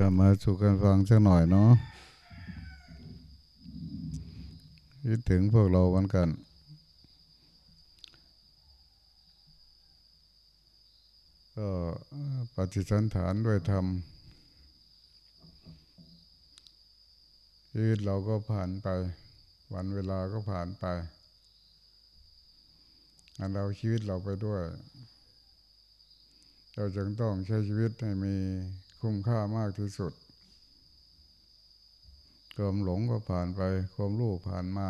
ธรรมาสู่กันฟังสักหน่อยเนาะคิดถึงพวกเราเหมือนกัน ก็ปฏิสันฐานด้วยธรรมชีวิตเราก็ผ่านไป วันเวลาก็ผ่านไปอันเราชีวิตเราไปด้วย เราจึงต้องใช้ชีวิตให้มี คุ้มค่ามากที่สุดความหลงก็ผ่านไป ความรู้ผ่านมา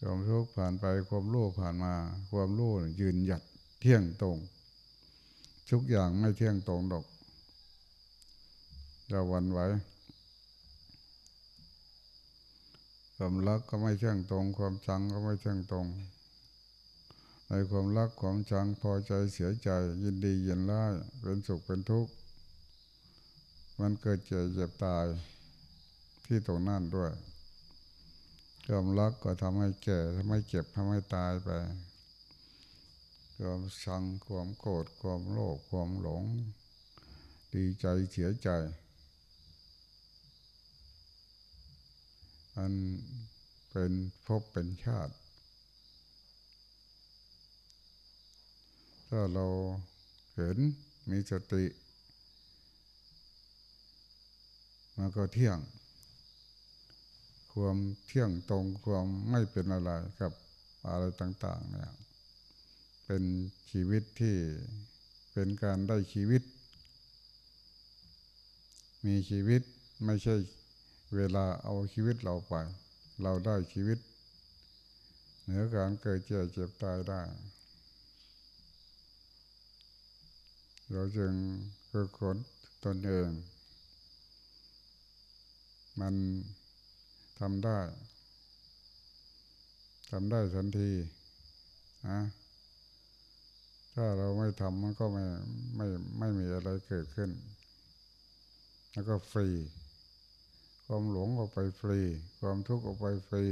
ความทุกข์ผ่านไป ความรู้ผ่านมา ความรู้ยืนหยัดเที่ยงตรง ทุกอย่างไม่เที่ยงตรงดอกจะวันไหวความรักก็ไม่เที่ยงตรง ความชังก็ไม่เที่ยงตรง ในความรักความชังพอใจเสียใจ ยินดียินร้ายเป็นสุขเป็นทุกข์ มันเกิดเจ็บเจ็บตายที่ตรงนั้นด้วยความรักก็ทำให้แก่ทำให้เจ็บทำให้ตายไปความชังความโกรธความโลภความหลง ดีใจเสียใจมันเป็นภพเป็นชาติ ถ้าเราเห็นมีสติมันก็เที่ยง ความเที่ยงตรงความไม่เป็นอะไรกับอะไรต่าง ๆ เนี่ย เป็นชีวิตที่เป็นการได้ชีวิต มีชีวิตไม่ใช่เวลาเอาชีวิตเราไป เราได้ชีวิต เหนือการเกิดเจ็บเจ็บตายได้ เราจึงคือคนตนเอง มันทำได้ทำได้ทันทีนะถ้าเราไม่ทำมันก็ไม่ไม่ไม่มีอะไรเกิดขึ้น แล้วก็ฟรี ความหลงออกไปฟรี ความทุกข์ออกไปฟรี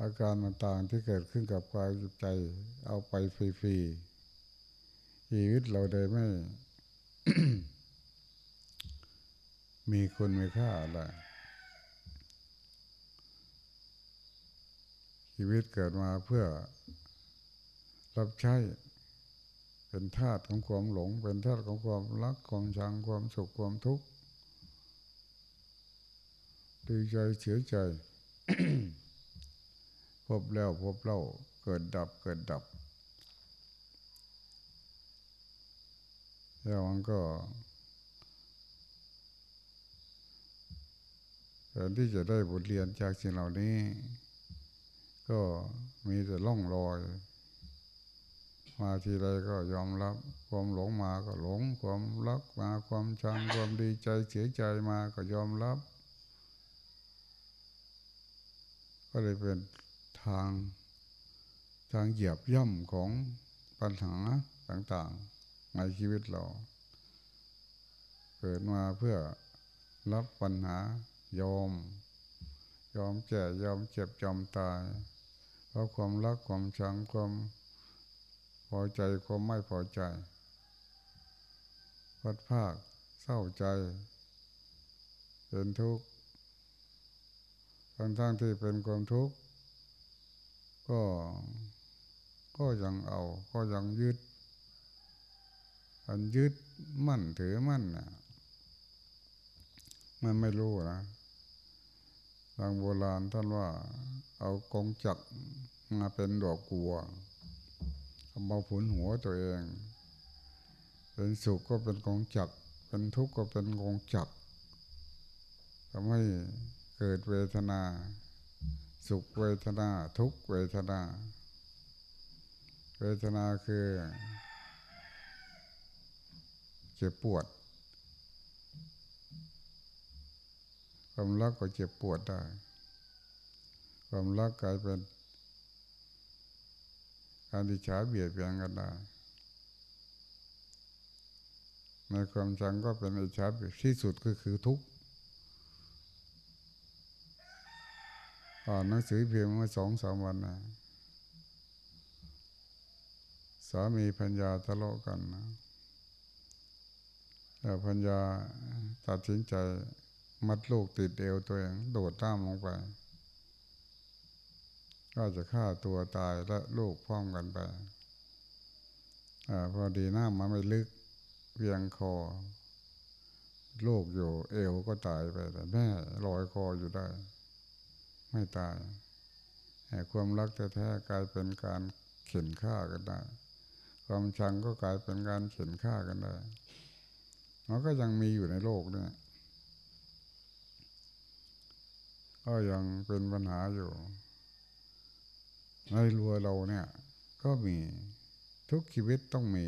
อาการต่างๆที่เกิดขึ้นกับกายใจเอาไปฟรีๆ ชีวิตเราได้ไม่ มีคุณมีค่าอะไรชีวิตเกิดมาเพื่อรับใช้ เป็นธาตุของความหลง เป็นธาตุของความรักความชังความสุขความทุกข์ดีใจเสียใจพบแล้วพบเล่าเกิดดับเกิดดับ แล้วมันก็แทนที่จะได้บทเรียนจากสิ่งเหล่านี้ ก็มีแต่ล่องรอย มาทีไรก็ยอมรับ ความหลงมาก็หลง ความรักมาความชังความดีใจเสียใจมาก็ยอมรับ ก็เลยเป็นทางทางเหยียบย่ำของปัญหาต่าง ๆ ในชีวิตเรา เกิดมาเพื่อรับปัญหายอม ยอมแก่ยอมเจ็บยอมตาย เพราะความรักความชังความพอใจความไม่พอใจพัดภาคเศร้าใจ เป็นทุกข์ทั้งทั้งที่เป็นความทุกข์ก็ก็ยังเอา ก็ยังยึด อันยึดมั่นถือมั่นนะมันไม่รู้นะทางโบราณท่านว่า เอากองจักมาเป็นดอกกัวเอามาผุนหัวตัวเอง เป็นสุขก็เป็นกองจักเป็นทุกข์ก็เป็นกองจักทำให้เกิดเวทนา สุขเวทนา ทุกเวทนา เวทนาคือ เจ็บปวด ความรักก็เจ็บปวดได้ ความรักกลายเป็นการดิฉาเบียดเบียนกันได้ในความจังก็เป็นอิจฉาเบียดที่สุดก็คือทุกข์อ่านหนังสือเพียงมาสองสามวันนะสามีพัญญาทะเลาะกันนะ แต่พัญญาตัดสินใจมัดลูกติดเอวตัวเอง โดดน้ำลงไป ก็จะฆ่าตัวตายและลูกพร้อมกันไปอพอดีหน้ำมันไม่ลึกเพียงคอ ลูกอยู่ เอวก็ตายไปแต่แม่ลอยคออยู่ได้ ไม่ตายแต่ความรักแท้ๆกลายเป็นการเข็นฆ่ากันได้ ความชังก็กลายเป็นการเข็นฆ่ากันได้ มันก็ยังมีอยู่ในโลกเนี่ยก็ยังเป็นปัญหาอยู่ ในรัวเราเนี่ย ก็มีทุกชีวิตต้องมี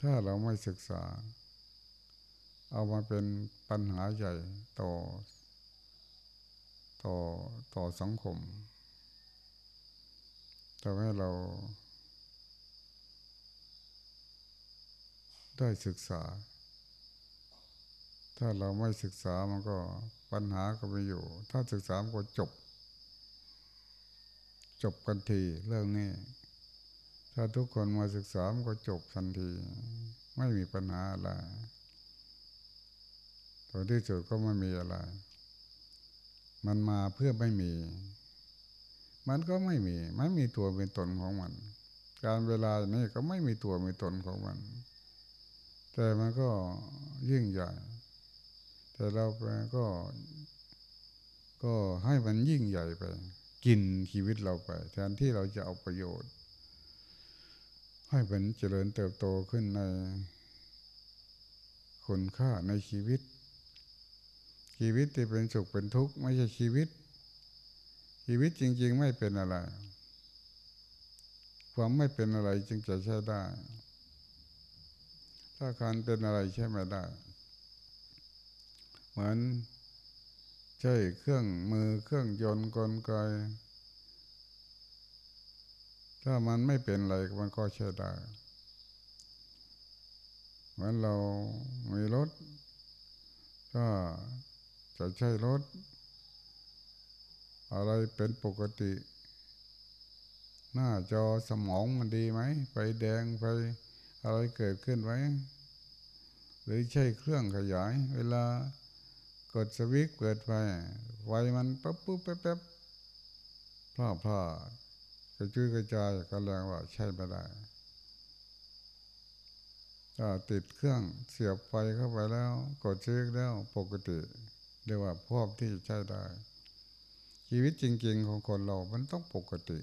ถ้าเราไม่ศึกษา เอามาเป็นปัญหาใหญ่ต่อ ต่อต่อสังคมทำให้เราได้ศึกษา ถ้าเราไม่ศึกษามันก็ปัญหาก็ไม่อยู่ ถ้าศึกษามันก็จบ จบกันทีเรื่องนี้ ถ้าทุกคนมาศึกษามันก็จบทันที ไม่มีปัญหาอะไรตัวที่สุดก็ไม่มีอะไร มันมาเพื่อไม่มี มันก็ไม่มี ไม่มีตัวเป็นตนของมัน การเวลานี้ก็ไม่มีตัวมีตนของมัน แต่มันก็ยิ่งใหญ่ แต่เราไปก็ ก็ให้มันยิ่งใหญ่ไป กินชีวิตเราไป แทนที่เราจะเอาประโยชน์ ให้มันเจริญเติบโตขึ้นในคุณค่าในชีวิต ชีวิตที่เป็นสุขเป็นทุกข์ไม่ใช่ชีวิต ชีวิตจริง ๆ ไม่เป็นอะไร ความไม่เป็นอะไรจึงจะใช้ได้ ถ้าการเป็นอะไรใช่ไม่ได้ เหมือนใช้เครื่องมือเครื่องยนต์กลไก ถ้ามันไม่เป็นอะไรมันก็ใช้ได้เหมือนเรามีรถ ก็จะใช้รถ อะไรเป็นปกติ หน้าจอสมองมันดีไหมไฟแดงไฟอะไรเกิดขึ้นไหมหรือใช้เครื่องขยาย เวลา กดสวิตเปิดไฟไฟมันปั๊บปุ๊บแป๊บแป๊บพลาดพลาดกระจุยกระจายก็แรงว่าใช่ไม่ได้ถ้าติดเครื่องเสียบไฟเข้าไปแล้ว กดเช็คแล้วปกติ เรียกว่าพร้อมที่ใช้ได้ ชีวิตจริง ๆ ของคนเรา มันต้องปกติ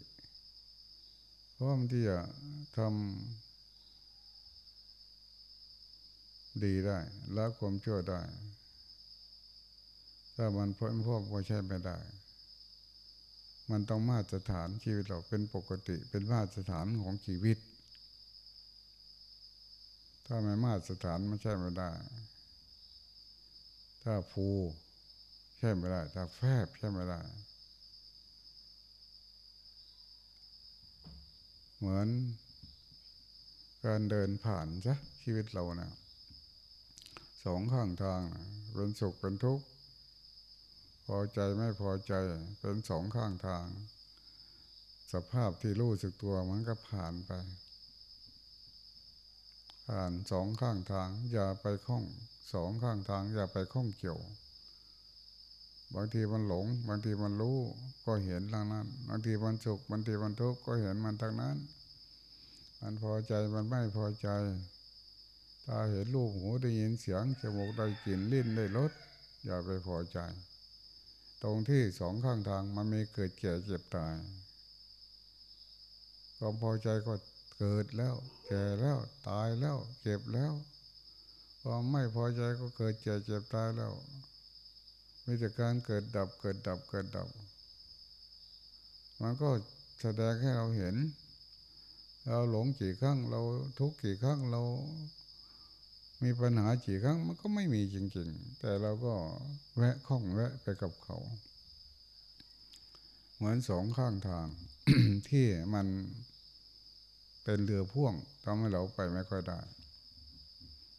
พร้อมที่จะทำดีได้ละความชั่วได้ ถ้ามันพ้นพวกก็ใช่ไม่ได้ มันต้องมาตรฐานชีวิตเราเป็นปกติเป็นมาตรฐานของชีวิต ถ้าไม่มาตรฐานไม่ใช่ไม่ได้ ถ้าภูใช่ไม่ได้ ถ้าแฟบใช่ไม่ได้ เหมือนการเดินผ่านซะชีวิตเรานะสองข้างทางนะเป็นสุขเป็นทุกข์ พอใจไม่พอใจเป็นสองข้างทาง สภาพที่รู้สึกตัวมันก็ผ่านไป ผ่านสองข้างทาง อย่าไปข้องสองข้างทาง อย่าไปข้องเกี่ยว บางทีมันหลง บางทีมันรู้ก็เห็นทางนั้น บางทีมันสุขบางทีมันทุกข์ก็เห็นมันทางนั้น มันพอใจมันไม่พอใจตาเห็นรูปหูได้ยินเสียงจมูกได้กลิ่นลิ้นได้รสอย่าไปพอใจ ตรงที่สองข้างทางมันมีเกิดแก่เจ็บตายความพอใจก็เกิดแล้ว แก่แล้วตายแล้ว เจ็บแล้วความไม่พอใจก็เกิดแก่เจ็บตายแล้วมีแต่การเกิดดับเกิดดับเกิดดับ มันก็แสดงให้เราเห็น เราหลงกี่ครั้งเราทุกข์กี่ครั้งเรา มีปัญหากี่ครั้งมันก็ไม่มีจริง ๆ แต่เราก็แวะข้องแวะไปกับเขา เหมือนสองข้างทาง ที่มันเป็นเรือพ่วงทำให้เราไปไม่ค่อยได้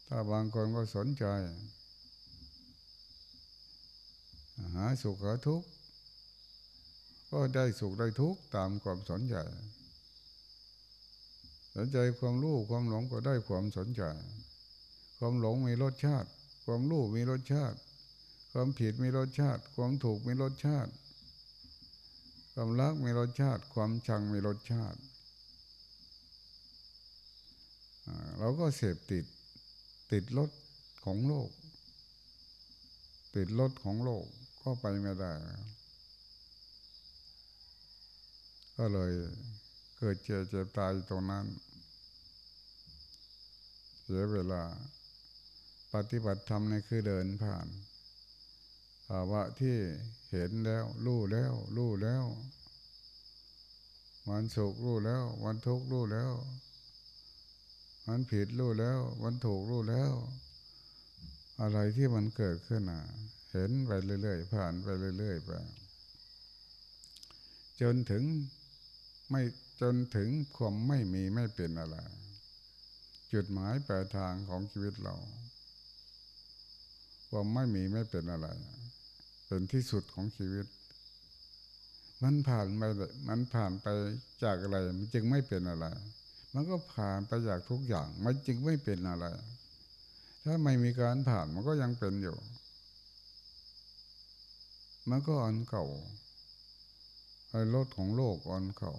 ถ้าบางคนก็สนใจหาสุขหาทุกข์ก็ได้สุขได้ทุกข์ตามความสนใจ สนใจความรู้ความหลงก็ได้ความสนใจ ความหลงมีรสชาติ ความรู้มีรสชาติ ความผิดมีรสชาติ ความถูกมีรสชาติ ความรักมีรสชาติ ความชังมีรสชาติเราก็เสพติดติดรถของโลก ติดรถของโลกก็ไปไม่ได้ ก็เลยเกิดเจ็บเจ็บตายตรงนั้นเสียเวลา ปฏิบัติธรรมในคือเดินผ่านภาวะที่เห็นแล้วรู้แล้วรู้แล้ววันสุขรู้แล้ววันทุกข์รู้แล้ว มันผิดรู้แล้ว มันถูกรู้แล้ว อะไรที่มันเกิดขึ้นอะ เห็นไปเรื่อยๆผ่านไปเรื่อยๆไปจนถึงไม่จนถึงความไม่มีไม่เป็นอะไร จุดหมายปลายทางของชีวิตเรา ความไม่มีไม่เป็นอะไร เป็นที่สุดของชีวิต มันผ่านไปมันผ่านไปจากอะไร มันจึงไม่เป็นอะไร มันก็ผ่านไปจากทุกอย่าง มันจึงไม่เป็นอะไร ถ้าไม่มีการผ่านมันก็ยังเป็นอยู่ มันก็อันเก่าไอ้รถของโลกอันเก่า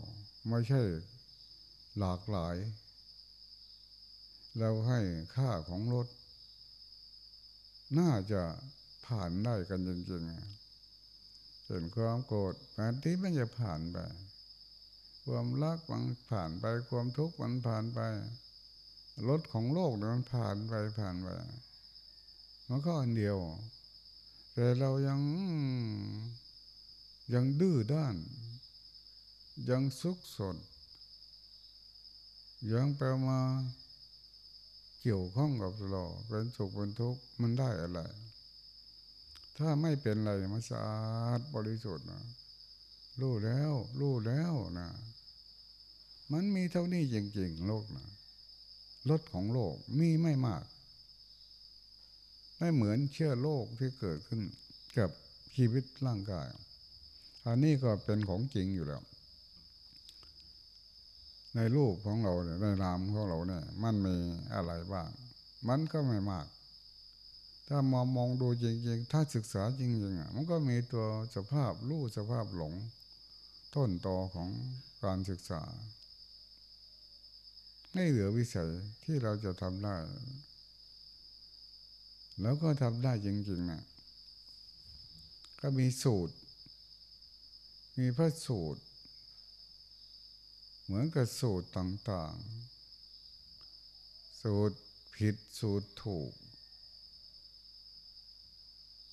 ไม่ใช่หลากหลาย เราให้ค่าของรถ น่าจะผ่านได้กันจริงๆเป็นความโกรธแทนที่มันจะผ่านไป ความรักมันผ่านไปความทุกข์มันผ่านไปรถของโลกมันผ่านไปผ่านไปมันก็อันเดียว แต่เรายังยังดื้อด้าน ยังซุกสนยังไปมา เกี่ยวข้องกับเราเป็นสุขเป็นทุกข์มันได้อะไร ถ้าไม่เป็นอะไรมันสะอาดบริสุทธิ์นะรู้แล้วรู้แล้วนะมันมีเท่านี้จริงๆโลกนะรถของโลกมีไม่มากไม่เหมือนเชื่อโลกที่เกิดขึ้นกับชีวิตร่างกาย อันนี้ก็เป็นของจริงอยู่แล้ว ในรูปของเราในนามของเราเนี่ย มันมีอะไรบ้าง มันก็ไม่มาก ถ้ามองมองดูจริงๆ ถ้าศึกษาจริงๆอะมันก็มีตัวสภาพรู้สภาพหลง ต้นตอของการศึกษาไม่เหลือวิสัยที่เราจะทำได้ แล้วก็ทำได้จริงๆนะก็มีสูตร มีพระสูตร เหมือนกับสูตรต่างๆ สูตรผิดสูตรถูก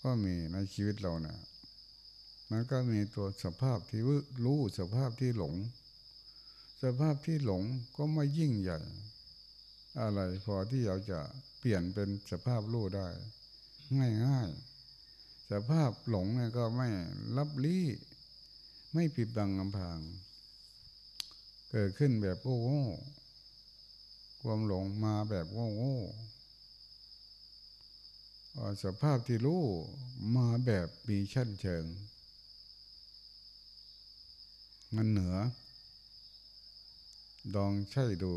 ก็มีในชีวิตเราเนะ่ยมันก็มีตัวสภาพที่รู้สภาพที่หลง สภาพที่หลงก็ไม่ยิ่งใหญ่ อะไรพอที่เราจะเปลี่ยนเป็นสภาพรู้ได้ ง่ายๆสภาพหลงเนี่ยก็ไม่รับลี้ไม่ปิดบังกำพาง เกิดขึ้นแบบโง่ความหลงมาแบบโง่โง่สภาพที่รู้มาแบบมีชั้นเชิง มันเหนือลองใช่ดู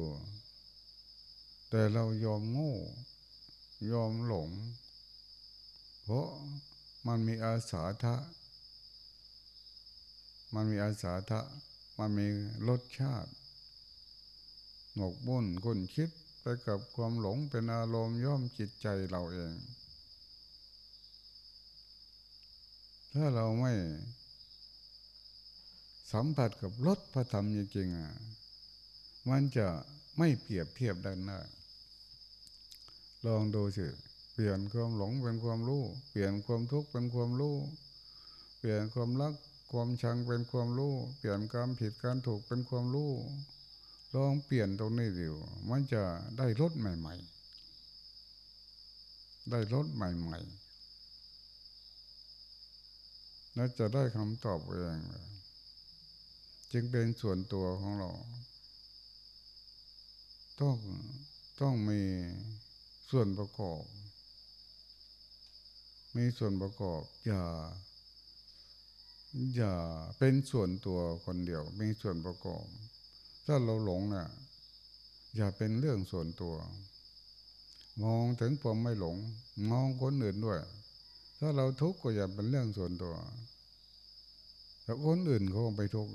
แต่เรายอมโง่ ยอมหลง เพราะมันมีอาสาทะ มันมีอาสาทะ มันมีรสชาติ หมกบุ่นคุณคิดไปกับความหลงเป็นอารมณ์ย่อมจิตใจเราเอง ถ้าเราไม่ สัมผัสกับรสพระธรรมจริงๆอะมันจะไม่เปรียบเทียบได้น้ลองดูสิเปลี่ยนความหลงเป็นความรู้ เปลี่ยนความทุกข์เป็นความรู้ เปลี่ยนความรัก ความชังเป็นความรู้เปลี่ยนการผิดการถูกเป็นความรู้ลองเปลี่ยนตรงนี้ดูมันจะได้รถใหม่ ๆ ได้รถใหม่ ๆ และจะได้คำตอบเองจึงเป็นส่วนตัวของเรา ต้องต้องมีส่วนประกอบ มีส่วนประกอบอย่า อย่าเป็นส่วนตัวคนเดียวมีส่วนประกอบ ถ้าเราหลงนะ่ะ อย่าเป็นเรื่องส่วนตัว มองถึงความไม่หลง มองคนอื่นด้วย ถ้าเราทุกข์ก็อย่าเป็นเรื่องส่วนตัวแต่คนอื่นเขาไปทุกข์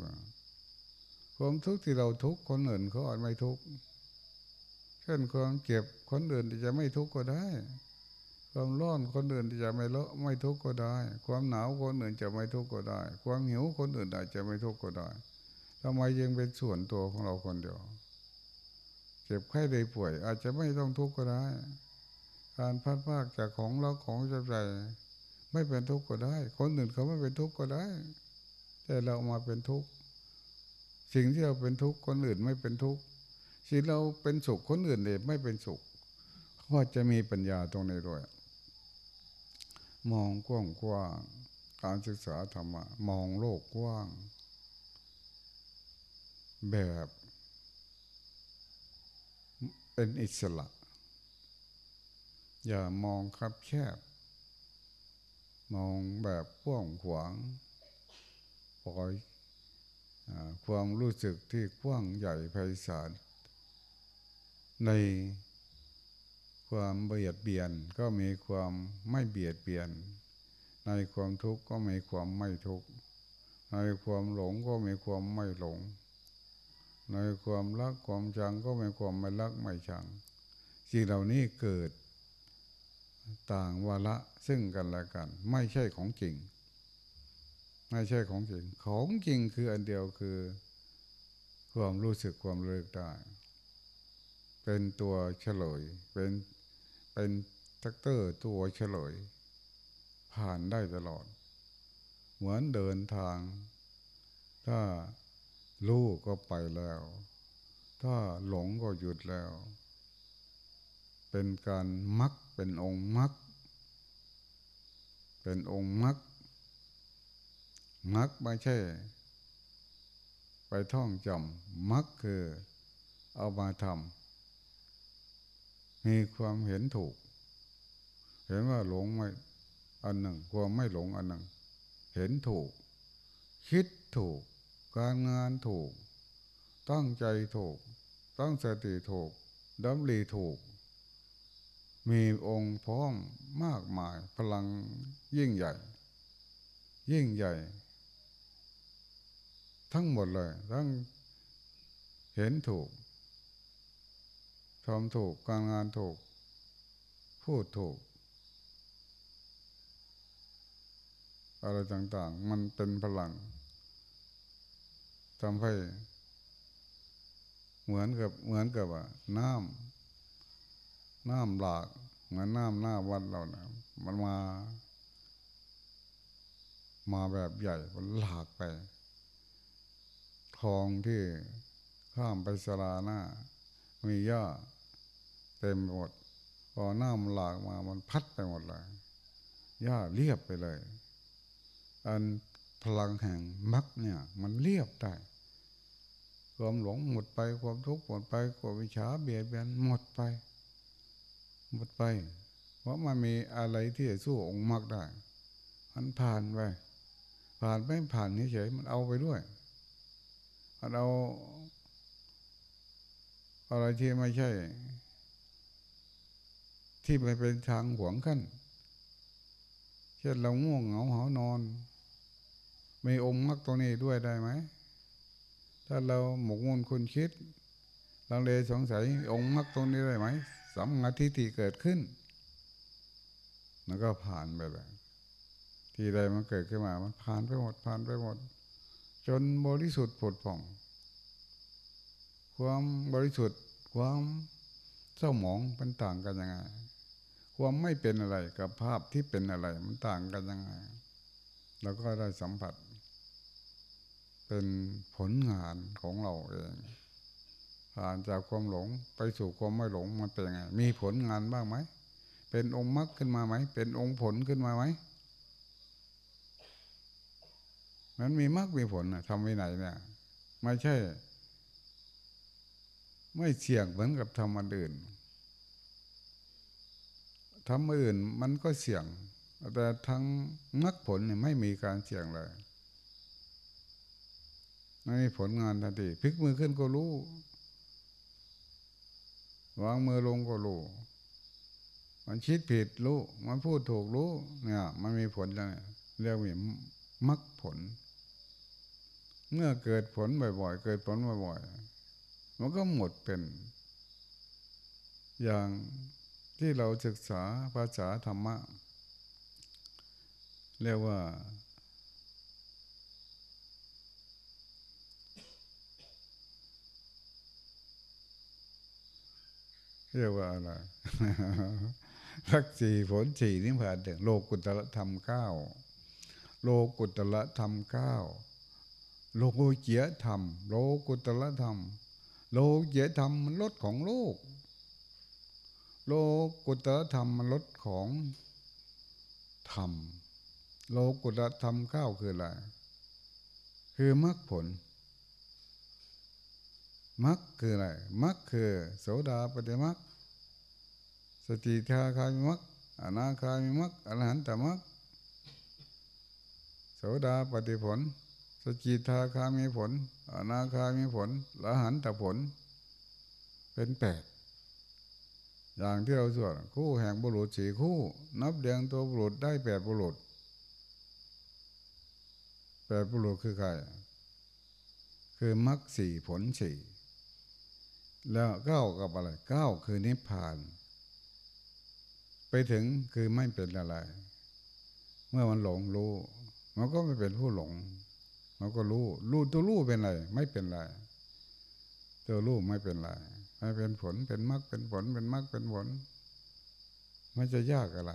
ความทุกข์ที่เราทุกข์คนอื่นเขาอาจไม่ทุกข์เช่นความเจ็บคนอื่นจะไม่ทุกข์ก็ได้ ความร้อนคนอื่นจะไม่ละไม่ทุกข์ก็ได้ ความหนาวคนอื่นจะไม่ทุกข์ก็ได้ ความหิวคนอื่นอาจจะไม่ทุกข์ก็ได้ทำไมยังเป็นส่วนตัวของเราคนเดียวเจ็บไข้ได้ป่วย อาจจะไม่ต้องทุกข์ก็ได้ การพัดพากจากของเราของใจใจไม่เป็นทุกข์ก็ได้ คนอื่นเขาไม่เป็นทุกข์ก็ได้ แต่เรามาเป็นทุกข์สิ่งที่เราเป็นทุกข์คนอื่นไม่เป็นทุกข์สิ่งเราเป็นสุขคนอื่นเลยไม่เป็นสุขเพราะจะมีปัญญาตรงนี้ด้วย มองกว้างกว้างการศึกษาธรรมะมองโลกกว้าง แบบเป็นอิสระ อย่ามองคับแคบ มองแบบกว้างขวางปล่อยความรู้สึกที่กว้างใหญ่ไพศาลใน ความเบียดเบียนก็มีความไม่เบียดเบียน ในความทุกข์ก็มีความไม่ทุกข์ ในความหลงก็มีความไม่หลง ในความรักความชังก็มีความไม่รักไม่ชังสิ่งเหล่านี้เกิดต่างวาระซึ่งกันและกัน ไม่ใช่ของจริง ไม่ใช่ของจริง ของจริงคืออันเดียวคือ ความรู้สึกความเลิกได้ เป็นตัวเฉลยเป็น เป็นทักเตอร์ตัวเฉลย ผ่านได้ตลอด เหมือนเดินทาง ถ้ารู้ก็ไปแล้ว ถ้าหลงก็หยุดแล้ว เป็นการมักเป็นองค์มัก เป็นองค์มักมักไม่ใช่ ไปท่องจำมักคือเอามาทำ มีความเห็นถูก เห็นว่าหลงไม่อันหนึ่ง ความไม่หลงอันหนึ่ง เห็นถูก คิดถูก การงานถูก ตั้งใจถูก ตั้งสติถูกดำรีถูก มีองค์พร้อมมากมายพลังยิ่งใหญ่ ยิ่งใหญ่ ทั้งหมดเลย ทั้งเห็นถูก ทำถูกการงานถูก พูดถูก อะไรต่างๆ มันเป็นพลังทำให้ เหมือนกับเหมือนกับว่าน้ำน้ำหลาก เหมือนน้ำหน้าวัดเรานะมันมา มาแบบใหญ่มันหลากไปคลองที่ข้ามไปสลาหน้า มีหญ้า เต็มหมด พอน้ำหลากมามันพัดไปหมดเลยหญ้าเรียบไปเลย อันพลังแห่งมักเนี่ย มันเรียบได้ความหลงหมดไปความทุกข์หมดไปความวิชาเบียดเบียนหมดไป หมดไป เพราะมันมีอะไรที่จะสู้องค์มรรคได้มันผ่านไปผ่านไม่ผ่านเฉยๆมันเอาไปด้วยมันเราอะไรที่ไม่ใช่ ที่ไม่เป็นทางหวงขั้นเช่นเราง่วงเหงาหานอน มีองค์มรรคตรงนี้ด้วยได้ไหม ถ้าเราหมกมุ่นคุณคิดลังเลสงสัยองค์มรรคตรงนี้ได้ไหมสัมมาทิฏฐิเกิดขึ้นมันก็ผ่านไปเลยที่ใดมันเกิดขึ้นมา มันผ่านไปหมดผ่านไปหมด จนบริสุทธิ์ผุดผ่อง ความบริสุทธิ์ความเศร้าหมองเป็นต่างกันยังไง ความไม่เป็นอะไรกับภาพที่เป็นอะไร มันต่างกันยังไงเราก็ได้สัมผัส เป็นผลงานของเราเองผ่านจากความหลงไปสู่ความไม่หลงมันเป็นยังไง มีผลงานบ้างไหม เป็นองค์มรรคขึ้นมาไหม เป็นองค์ผลขึ้นมาไหมมันมีมากมีผลนะทำไว้ไหนเนี่ยไม่ใช่ ไม่เสี่ยงเหมือนกับทำอันอื่น ทำอื่นมันก็เสี่ยง แต่ทั้งนักผลเนี่ยไม่มีการเสี่ยงเลยไม่มีผลงานทันทีพลิกมือขึ้นก็รู้ วางมือลงก็รู้ มันคิดผิดรู้ มันพูดถูกรู้ เนี่ย มันมีผลแล้วเนี่ยเรียกว่ามรรคผล เมื่อเกิดผลบ่อย ๆ เกิดผลบ่อยๆมันก็หมดเป็น อย่าง ที่เราศึกษาภาษาธรรมะ เรียกว่า เรียกว่าอะไรรักสี่ผลสี่นิพพานเด็โลกุตละธรรมเก้าโลกุตละธรรมเก้าโลกเจียธรรม โลกุตละธรรม โลเจียธรรมมันลดของโลก โลกุตละธรรมมันลดของธรรม โลกุตละธรรมเก้าวคืออะไร คือมรรคผลมรรคคืออะไรมรรคคือ โสดาปฏิมรรคสติทาคามิมรรคอนาคามิมรรคอรหันตมรรคโสดาปฏิผล สจิทาคามีผลอนาคามีผลอรหันตผล เป็นแปด อย่างที่เราสวดคู่แห่งบุรุษสี่คู่ นับเดียงตัวบุรุษได้แปดบุรุษแปดบุรุษคือใครคือมรรคสี่ผลสี่แล้วเก้ากับอะไรเก้าคือนิพพาน ไปถึงคือไม่เป็นอะไร เมื่อมันหลงรู้ มันก็ไม่เป็นผู้หลง มันก็รู้รู้ตัวรู้เป็นอะไร ไม่เป็นไรตัวรู้ไม่เป็นไร ไม่เป็นผลเป็นมรรคเป็นผลเป็นมรรคเป็นผลมันจะยากอะไร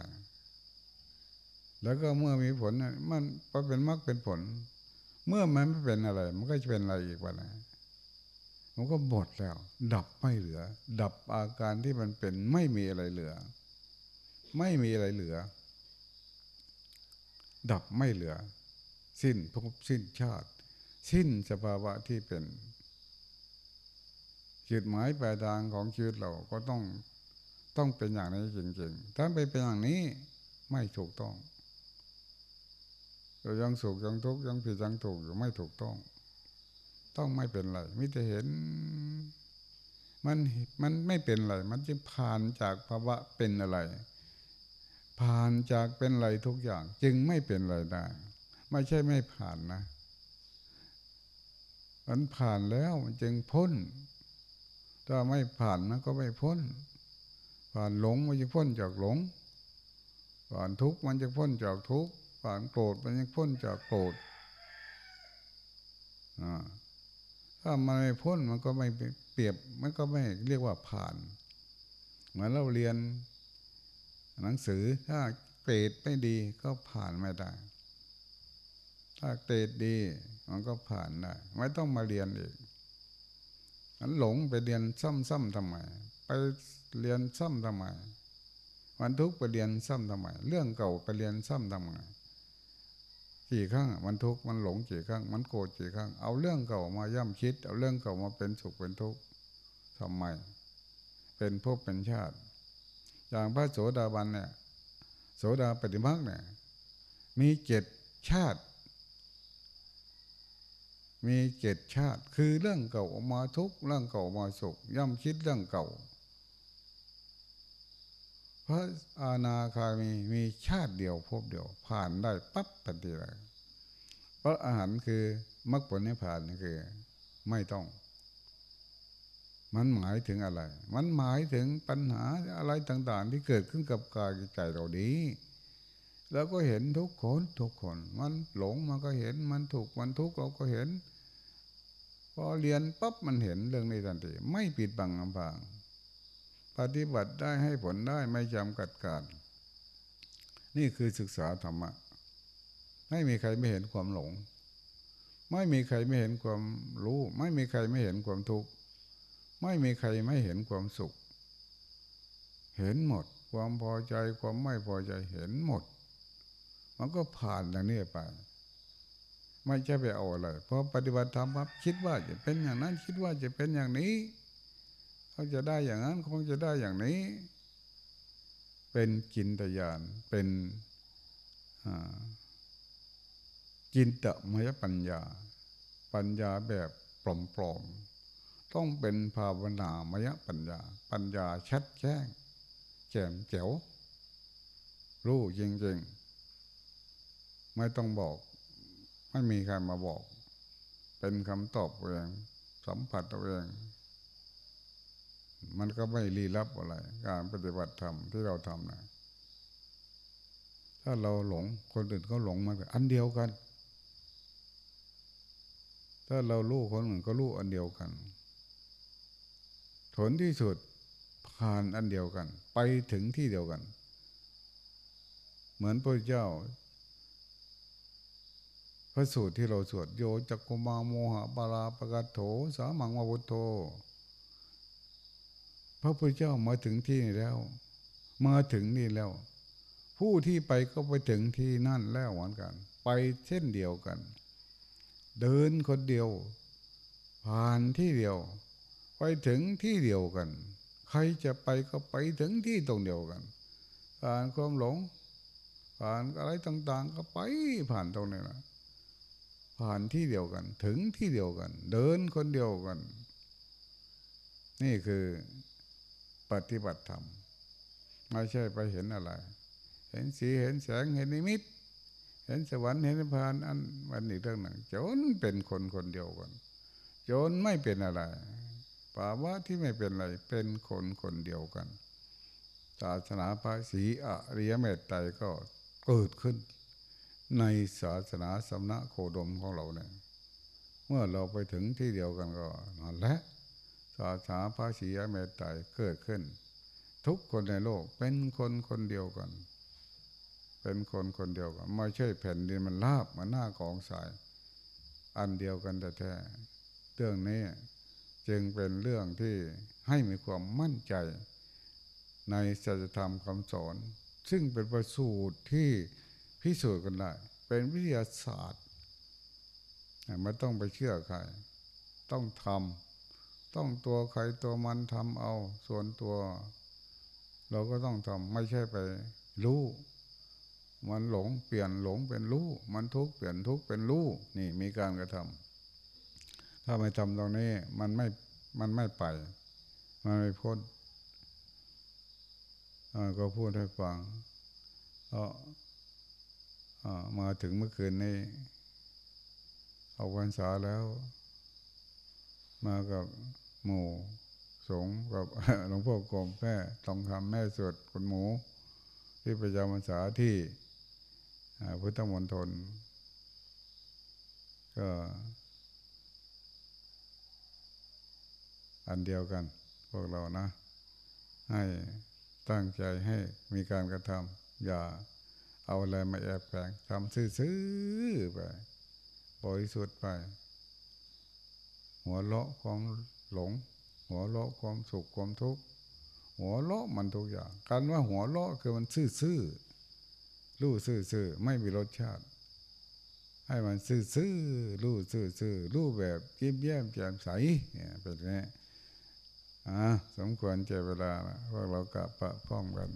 แล้วก็เมื่อมีผลมันพอเป็นมรรคเป็นผล เมื่อมันไม่เป็นอะไร มันก็จะเป็นอะไรอีกวันนะมันก็หมดแล้ว ดับไม่เหลือ ดับอาการที่มันเป็นไม่มีอะไรเหลือ ไม่มีอะไรเหลือ ดับไม่เหลือ สิ้นภพสิ้นชาติ สิ้นสภาวะที่เป็น จุดหมายปลายทางของชีวิตเราก็ต้องต้องเป็นอย่างนี้จริงๆ ถ้าไปเป็นอย่างนี้ไม่ถูกต้องเรายังสุขยังทุกข์ยังผิดยังถูกอยู่ไม่ถูกต้อง ต้องไม่เป็นไรมิแต่เห็น มันมันไม่เป็นไรมันจึงผ่านจากภาวะเป็นอะไร ผ่านจากเป็นอะไรทุกอย่าง จึงไม่เป็นไรได้ ไม่ใช่ไม่ผ่านนะ มันผ่านแล้วมันจึงพ้น ถ้าไม่ผ่านนะก็ไม่พ้น ผ่านหลงมันจะพ้นจากหลง ผ่านทุกข์มันจะพ้นจากทุกข์ผ่านโกรธมันจะพ้นจากโกรธถ้ามันไม่พ้นมันก็ไม่เปรียบมันก็ไม่เรียกว่าผ่านเหมือนเราเรียน หนังสือถ้าเกรดไม่ดีก็ผ่านไม่ได้ ถ้าเกรดดีมันก็ผ่านได้ ไม่ต้องมาเรียนอีก มันหลงไปเรียนซ้ำๆทำไมไปเรียนซ้ำทำไมวันทุกไปเรียนซ้ำทำไมเรื่องเก่าไปเรียนซ้ำทำไมกี่ครั้งมันทุกมันหลงกี่ครั้งมันโกรธกี่ครั้งเอาเรื่องเก่ามาย่ำคิด เอาเรื่องเก่ามาเป็นสุขเป็นทุกข์ทำไม เป็นภพเป็นชาติ อย่างพระโสดาบันเนี่ยโสดาปฏิมาคเนี่ยมีเจ็ดชาติ มีเจ็ดชาติ คือเรื่องเก่าออกมาทุกเรื่องเก่ามาสุขย่ำคิดเรื่องเก่า พระอาณาคามีมีชาติเดียวพบเดียว ผ่านได้ปั๊บทันทีเลยพระอาหารคือมรรคผลนิพพานคือ ไม่ต้อง มันหมายถึงอะไร มันหมายถึงปัญหาอะไรต่างๆ ที่เกิดขึ้นกับกายใจเราดีแล้วก็เห็นทุกคนทุกคน มันหลงมันก็เห็นมันถูกมันทุกข์เราก็เห็น พอเรียนปั๊บมันเห็นเรื่องนี้ทันทีไม่ปิดบังอำพางปฏิบัติได้ให้ผลได้ไม่จำกัดการนี่คือศึกษาธรรมะ ไม่มีใครไม่เห็นความหลง ไม่มีใครไม่เห็นความรู้ ไม่มีใครไม่เห็นความทุกข์ไม่มีใครไม่เห็นความสุข เห็นหมด ความพอใจความไม่พอใจเห็นหมด มันก็ผ่านอย่างนี้ไป ไม่ใช่ไปเอาอะไรพอปฏิบัติธรรมปั๊บคิดว่าจะเป็นอย่างนั้น คิดว่าจะเป็นอย่างนี้ เขาจะได้อย่างนั้นคงจะได้อย่างนี้ เป็นกินตยานเป็นจินตมยปัญญา ปัญญาแบบปลอมๆต้องเป็นภาวนามยปัญญา ปัญญาชัดแจ้ง แจ่มแจ๋วรู้จริงๆ ไม่ต้องบอก ไม่มีใครมาบอก เป็นคำตอบเองสัมผัสตัวเองมันก็ไม่รีลับอะไร การปฏิบัติธรรมที่เราทำนะถ้าเราหลงคนอื่นก็หลงมันอันเดียวกัน ถ้าเรารู้คนอื่นก็รู้อันเดียวกันผลที่สุดผ่านอันเดียวกัน ไปถึงที่เดียวกัน เหมือนพระเจ้า พระสูตรที่เราสวดโยจักกุมาโมหะปาราปะกาโถสามังวาวุโธพระพุทธเจ้ามาถึงที่นี่แล้ว มาถึงนี่แล้ว ผู้ที่ไปก็ไปถึงที่นั่นแล้วเหมือนกัน ไปเช่นเดียวกัน เดินคนเดียว ผ่านที่เดียว ไปถึงที่เดียวกัน ใครจะไปก็ไปถึงที่ตรงเดียวกันผ่านความหลง ผ่านอะไรต่าง ๆ ก็ไปผ่านตรงนี้นะ ผ่านที่เดียวกัน ถึงที่เดียวกัน เดินคนเดียวกัน นี่คือปฏิบัติธรรมไม่ใช่ไปเห็นอะไร เห็นสีเห็นแสงเห็นนิมิต เห็นสวรรค์เห็นนิพพานอันวันนี้เรื่องหนึ่งจนเป็นคนคนเดียวกันจนไม่เป็นอะไรภาวะที่ไม่เป็นอะไร เป็นคนคนเดียวกันศาสนาพระศรีอริยเมตไตรก็เกิดขึ้น ในศาสนาสำนักโคดมของเราเนี่ยเมื่อเราไปถึงที่เดียวกันก็นั่นแหละศาสนาพระศรีเมตไตรเกิดขึ้น ทุกคนในโลกเป็นคนคนเดียวกัน เป็นคนคนเดียวกันไม่ใช่แผ่นดินมันลาบมันหน้ากองทราย อันเดียวกันแต่แท้เรื่องนี้จึงเป็นเรื่องที่ให้มีความมั่นใจในศัจธรรมคำสอน ซึ่งเป็นประสูตรที่ พิสูจน์กันได้ เป็นวิทยาศาสตร์ไม่ต้องไปเชื่อใคร ต้องทำต้องตัวใครตัวมันทำเอา ส่วนตัว เราก็ต้องทำไม่ใช่ไปรู้ มันหลงเปลี่ยนหลงเป็นรู้ มันทุกข์เปลี่ยนทุกข์เป็นรู้ นี่มีการกระทำถ้าไม่ทำตรงนี้มันไม่มันไม่ไป มันไม่พ้นก็พูดให้ฟังก็ มาถึงเมื่อคืนนี้เอาวันษาแล้ว มากับหมู่สงกับหลวงพ่อกรมแม่ทองคำแม่สวดคุณหมู ที่ประจำวันษาที่พุทธมณฑลก็ อันเดียวกัน พวกเรานะ ให้ตั้งใจให้มีการกระทำอย่า เอาอะไรมาแอบแฝงทำซื่อๆไปบริสุทธิ์ไป หัวเลาะความหลง หัวเลาะความสุขความทุกข์หัวเลาะมันทุกอย่างการว่าหัวเลาะคือมันซื่อๆรู้ซื่อๆไม่มีรสชาติ ให้มันซื่อๆรู้ซื่อๆรู้แบบยิ้มแย้มแจ่มใสเนี่ยเป็นไงอ่าสมควรเจเวลาพวกเรากะปะพ้องกัน